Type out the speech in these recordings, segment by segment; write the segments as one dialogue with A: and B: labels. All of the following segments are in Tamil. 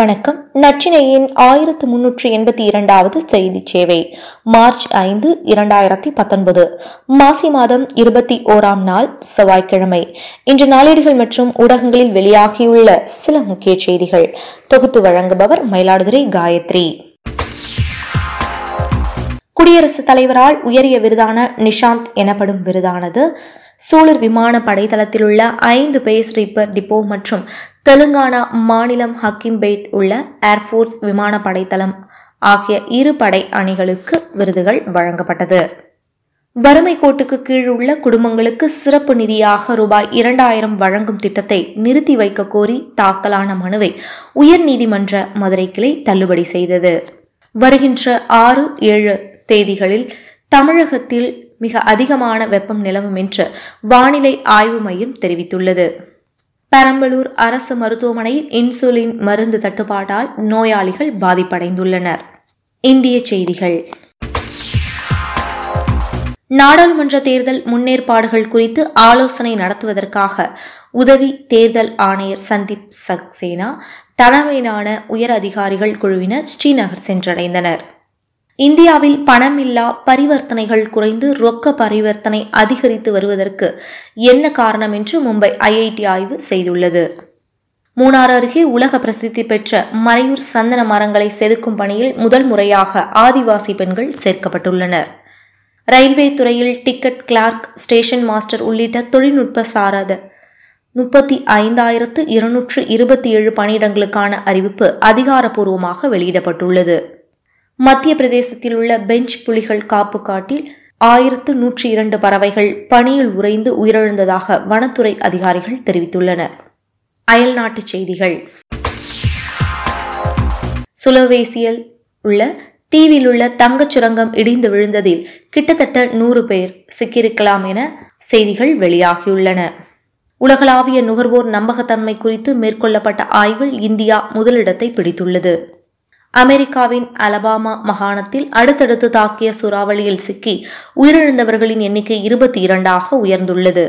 A: வணக்கம். நச்சினையின் ஆயிரத்து முன்னூற்றி எண்பத்தி இரண்டாவது செய்தி சேவை மார்ச் ஐந்து இரண்டாயிரத்தி பத்தொன்பது. மாசி மாதம் இருபத்தி ஓராம் நாள் செவ்வாய்க்கிழமை. இன்று நாளேடுகள் மற்றும் ஊடகங்களில் வெளியாகியுள்ள சில முக்கிய செய்திகள். தொகுத்து வழங்குபவர் மயிலாடுதுறை காயத்ரி. குடியரசுத் தலைவரால் உயரிய விருதான நிஷாந்த் எனப்படும் விருதானது சூலர் விமான படைத்தளத்தில் உள்ள ஐந்து பேஸ் ரிப்பர் டிப்போ மற்றும் தெலுங்கானா மாநிலம் ஹக்கிம்பேட் உள்ள ஏர்ஃபோர்ஸ் விமான படைத்தளம் ஆகிய இரு படை அணிகளுக்கு விருதுகள் வழங்கப்பட்டது. வறுமை கோட்டுக்கு கீழ் உள்ள குடும்பங்களுக்கு சிறப்பு நிதியாக ரூபாய் இரண்டாயிரம் வழங்கும் திட்டத்தை நிறுத்தி வைக்க கோரி தாக்கலான மனுவை உயர்நீதிமன்ற மதுரை கிளை தள்ளுபடி செய்தது. வருகின்ற ஆறு ஏழு தேதிகளில் தமிழகத்தில் மிக அதிகமான வெப்பம் நிலவும் என்று வானிலை ஆய்வு மையம் தெரிவித்துள்ளது. பெரம்பலூர் அரசு மருத்துவமனையில் இன்சுலின் மருந்து தட்டுப்பாட்டால் நோயாளிகள் பாதிப்படைந்துள்ளனர். இந்திய செய்திகள். நாடாளுமன்ற தேர்தல் முன்னேற்பாடுகள் குறித்து ஆலோசனை நடத்துவதற்காக உதவி தேர்தல் ஆணையர் சந்தீப் சக்சேனா தலைமையிலான உயர் அதிகாரிகள் குழுவினர் ஸ்ரீநகர் சென்றடைந்தனர். இந்தியாவில் பணமில்லா பரிவர்த்தனைகள் குறைந்து ரொக்க பரிவர்த்தனை அதிகரித்து வருவதற்கு என்ன காரணம் என்று மும்பை ஐஐடி ஆய்வு செய்துள்ளது. மூணாறு அருகே உலக பிரசித்தி பெற்ற மறையூர் சந்தன மரங்களை செதுக்கும் பணியில் முதல் முறையாக ஆதிவாசி பெண்கள் சேர்க்கப்பட்டுள்ளனர். ரயில்வே துறையில் டிக்கெட் கிளார்க் ஸ்டேஷன் மாஸ்டர் உள்ளிட்ட தொழில்நுட்ப சாராத முப்பத்தி ஐந்தாயிரத்து இருநூற்று இருபத்தி ஏழு பணியிடங்களுக்கான அறிவிப்பு அதிகாரப்பூர்வமாக வெளியிடப்பட்டுள்ளது. மத்திய பிரதேசத்தில் உள்ள பெஞ்ச் புலிகள் காப்பு காட்டில் ஆயிரத்து நூற்றி இரண்டு பறவைகள் பணியில் உறைந்து உயிரிழந்ததாக வனத்துறை அதிகாரிகள் தெரிவித்துள்ளனர். அயல் நாட்டுச் செய்திகள். சுலவேசியில் உள்ள தீவில் உள்ள தங்கச் சுரங்கம் இடிந்து விழுந்ததில் கிட்டத்தட்ட நூறு பேர் சிக்கியிருக்கலாம் என செய்திகள் வெளியாகியுள்ளன. உலகளாவிய நுகர்வோர் நம்பகத்தன்மை குறித்து மேற்கொள்ளப்பட்ட ஆய்வில் இந்தியா முதலிடத்தை பிடித்துள்ளது. அமெரிக்காவின் அலபாமா மாகாணத்தில் அடுத்தடுத்து தாக்கிய சூறாவளியில் சிக்கி உயிரிழந்தவர்களின் எண்ணிக்கை இருபத்தி இரண்டாக உயர்ந்துள்ளது.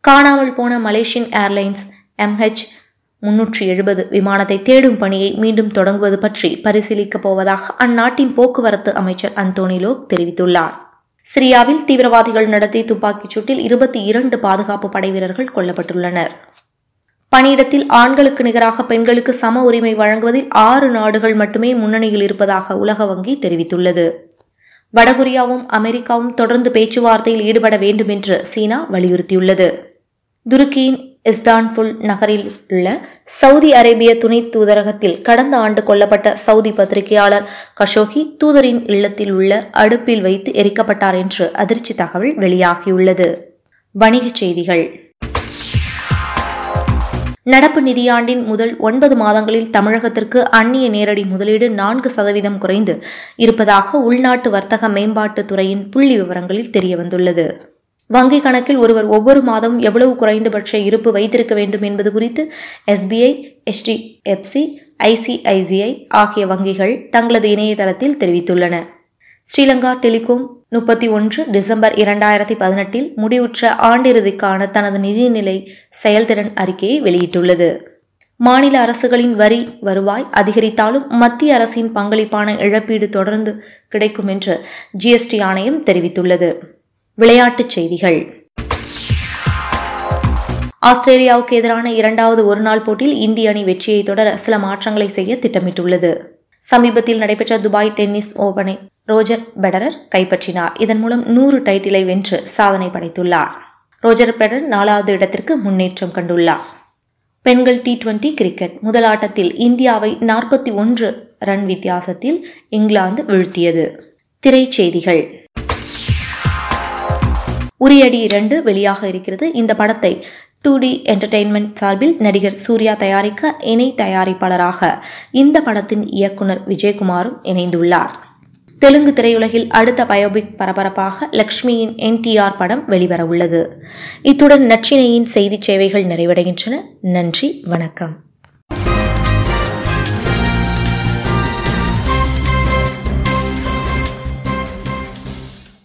A: காணாமல் போன மலேசியன் ஏர்லைன்ஸ் எம்ஹெச் முன்னூற்றி எழுபது விமானத்தை தேடும் பணியை மீண்டும் தொடங்குவது பற்றி பரிசீலிக்கப் போவதாக அந்நாட்டின் போக்குவரத்து அமைச்சர் அந்தோனிலோ தெரிவித்துள்ளார். சிரியாவில் தீவிரவாதிகள் நடத்திய துப்பாக்கிச் சூட்டில் இருபத்தி இரண்டு பாதுகாப்பு படை வீரர்கள் கொல்லப்பட்டுள்ளனர். பணியிடத்தில் ஆண்களுக்கு நிகராக பெண்களுக்கு சம உரிமை வழங்குவதில் ஆறு நாடுகள் மட்டுமே முன்னணியில் இருப்பதாக உலக வங்கி தெரிவித்துள்ளது. வடகொரியாவும் அமெரிக்காவும் தொடர்ந்து பேச்சுவார்த்தையில் ஈடுபட வேண்டும் என்று சீனா வலியுறுத்தியுள்ளது. துருக்கியின் இஸ்தான்புல் நகரில் உள்ள சவுதி அரேபிய துணை தூதரகத்தில் கடந்த ஆண்டு கொல்லப்பட்ட சவுதி பத்திரிகையாளர் கஷோகி தூதரின் இல்லத்தில் உள்ள அடுப்பில் வைத்து எரிக்கப்பட்டார் என்று அதிர்ச்சி தகவல் வெளியாகியுள்ளது. வணிகச் செய்திகள். நடப்பு நிதியாண்டின் முதல் ஒன்பது மாதங்களில் தமிழகத்திற்கு அந்நிய நேரடி முதலீடு நான்கு சதவீதம் குறைந்து இருப்பதாக உள்நாட்டு வர்த்தக மேம்பாட்டுத் துறையின் புள்ளி விவரங்களில் தெரியவந்துள்ளது. வங்கிக் கணக்கில் ஒருவர் ஒவ்வொரு மாதமும் எவ்வளவு குறைந்தபட்ச இருப்பு வைத்திருக்க வேண்டும் என்பது குறித்து எஸ்பிஐ எச்டிஎஃப்சி ஐசிஐசிஐ ஆகிய வங்கிகள் தங்களது இணையதளத்தில் தெரிவித்துள்ளன. ஸ்ரீலங்கா டெலிகாம் முப்பத்தி ஒன்று டிசம்பர் இரண்டாயிரத்தி பதினெட்டில் முடிவுற்ற ஆண்டிறுதிக்கான தனது நிதிநிலை செயல்திறன் அறிக்கையை வெளியிட்டுள்ளது. மாநில அரசுகளின் வரி வருவாய் அதிகரித்தாலும் மத்திய அரசின் பங்களிப்பான இழப்பீடு தொடர்ந்து கிடைக்கும் என்று ஜிஎஸ்டி ஆணையம் தெரிவித்துள்ளது. விளையாட்டுச் செய்திகள். ஆஸ்திரேலியாவுக்கு எதிரான இரண்டாவது ஒருநாள் போட்டியில் இந்திய அணி வெற்றியை தொடர சில மாற்றங்களை செய்ய திட்டமிட்டுள்ளது. சமீபத்தில் நடைபெற்ற துபாய் டென்னிஸ் ஓபனை ரோஜர் பெடரர் கைப்பற்றினார். இதன் மூலம் நூறு டைட்டிலை வென்று சாதனை படைத்துள்ளார். ரோஜர் பெடர் நாலாவது இடத்திற்கு முன்னேற்றம் கண்டுள்ளார். பெண்கள் டி டுவெண்டி கிரிக்கெட் முதல் ஆட்டத்தில் இந்தியாவை நாற்பத்தி ஒன்று ரன் வித்தியாசத்தில் இங்கிலாந்து வீழ்த்தியது. திரைச்செய்திகள். உரியடி இரண்டு வெளியாக இருக்கிறது. இந்த படத்தை டூ டி என்டர்டெயின்மெண்ட் சார்பில் நடிகர் சூர்யா தயாரிக்க இணை தயாரிப்பாளராக இந்த படத்தின் இயக்குனர் விஜயகுமாரும் இணைந்துள்ளார். தெலுங்கு திரையுலகில் அடுத்த பயோபிக் பரபரப்பாக லக்ஷ்மியின் என்டிஆர் படம் வெளிவர உள்ளது இத்துடன் நச்சினையின் செய்தி சேவைகள் நிறைவடைகின்றன. நன்றி வணக்கம்.